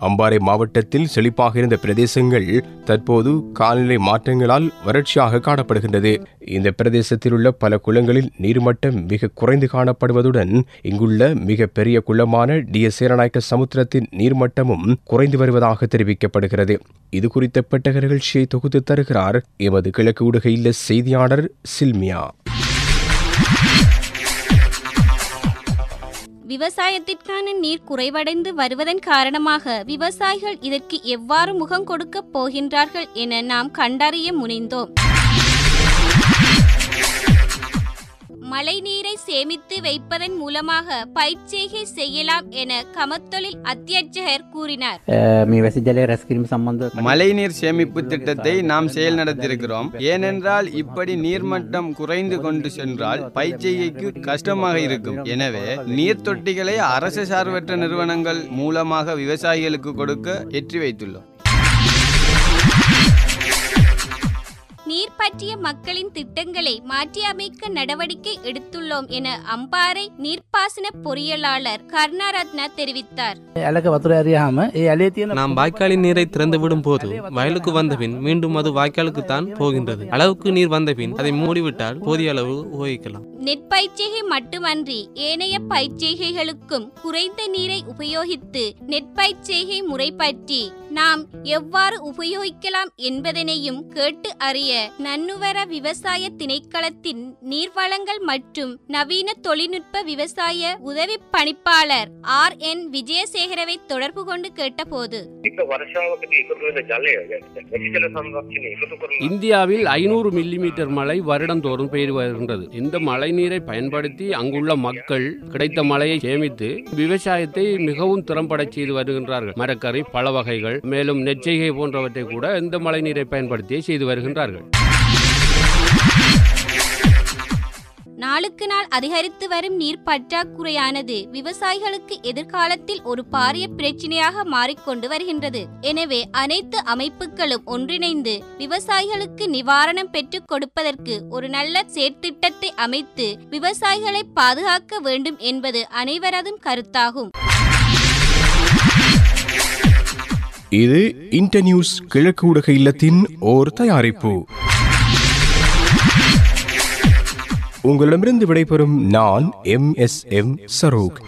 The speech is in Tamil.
அம்பாறை மாவட்டத்தில் செழிப்பாக இருந்த பிரதேசங்கள் தற்போது காலநிலை மாற்றங்களால் வறட்சியாக காணப்படுகின்றது. இந்த பிரதேசத்தில் உள்ள பல குளங்களில் நீர்மட்டம் மிக குறைந்து காணப்படுவதுடன் இங்குள்ள மிக பெரிய குளமான டி. எஸ். சேரநாயக்க சமுத்திரத்தின் நீர்மட்டமும் குறைந்து வருவதாக தெரிவிக்கப்படுகிறது. இது குறித்த பெட்டக நிகழ்ச்சியை தொகுத்து தருகிறார் எமது கிழக்கு ஊடகையில் செய்தியாளர் சில்மியா. விவசாயத்திற்கான நீர் குறைவடைந்து வருவதன் காரணமாக விவசாயிகள் இதற்கு எவ்வாறு முகம் கொடுக்கப் போகின்றார்கள் என நாம் கண்டறிய முனைந்தோம். மழைநீரை சேமித்து வைப்பதன் மூலமாக பயிற்செய்கை செய்யலாம் என கமத்தொழில் அத்தியட்சகர் கூறினார். மழைநீர் சேமிப்பு திட்டத்தை நாம் செயல் நடத்தியிருக்கிறோம். ஏனென்றால் இப்படி நீர்மட்டம் குறைந்து கொண்டு சென்றால் பயிற்செய்கைக்கு கஷ்டமாக இருக்கும். எனவே நீர் தொட்டிகளை அரசு சார்பற்ற நிறுவனங்கள் மூலமாக விவசாயிகளுக்கு கொடுக்க எற்றி வைத்துள்ளோம். நீர் பற்றிய மக்களின் திட்டங்களை மாற்றியமைக்க நடவடிக்கை எடுத்துள்ளோம் என அம்பாறை நீர்ப்பாசன பொறியியலாளர் கர்ணாரத்னா தெரிவித்தார். நாம் வாய்க்காலின் நீரை திறந்துவிடும் போது வயலுக்கு வந்தபின் மீண்டும் அது வாய்க்காலுக்கு தான் போகின்றது. அளவுக்கு நீர் வந்தபின் அதை மூடிவிட்டால் போதிய அளவு உபயோகிக்கலாம். நெற்பயிற்சிகை மட்டுமன்றி ஏனைய பயிற்சிகைகளுக்கும் குறைந்த நீரை உபயோகித்து நெற்பயிற்சிகை முறை பற்றி நாம் எவ்வாறு உபயோகிக்கலாம் என்பதனையும் கேட்டு அறிய நன்னுவர விவசாய திணைக்களத்தின் நீர்வளங்கள் மற்றும் நவீன தொழில்நுட்ப விவசாய உதவி பணிப்பாளர் ஆர் என் விஜயசேகரவை தொடர்பு கொண்டு கேட்டபோது. இந்தியாவில் ஐநூறு மில்லிமீட்டர் மழை வருடந்தோறும் பெய்து வருகின்றது. இந்த மழை நீரை பயன்படுத்தி அங்குள்ள மக்கள் கிடைத்த மழையை சேமித்து விவசாயத்தை மிகவும் திறம்பட செய்து வருகின்றார்கள். மரக்கறி பல வகைகள் மேலும் நெச்சைகை போன்றவற்றை கூட இந்த மழை நீரை பயன்படுத்தியே செய்து வருகின்றார்கள். நாளுக்கு நாள் அதிகரித்து வரும் நீர் பற்றாக்குறையானது விவசாயிகளுக்கு எதிர்காலத்தில் ஒரு பாரிய பிரச்சனையாக மாறிக்கொண்டு வருகின்றது. எனவே அனைத்து அமைப்புகளும் ஒன்றிணைந்து விவசாயிகளுக்கு நிவாரணம் பெற்றுக் கொடுப்பதற்கு ஒரு நல்ல செயற்திட்டத்தை அமைத்து விவசாயிகளை பாதுகாக்க வேண்டும் என்பது அனைவரதும் கருத்தாகும். இது இன்டர்நியூஸ் கிழக்கு ஊடக இல்லத்தின் ஓர் தயாரிப்பு. உங்களிடமிருந்து விடைபெறும் நான் எம் எஸ் எம் சரோக்.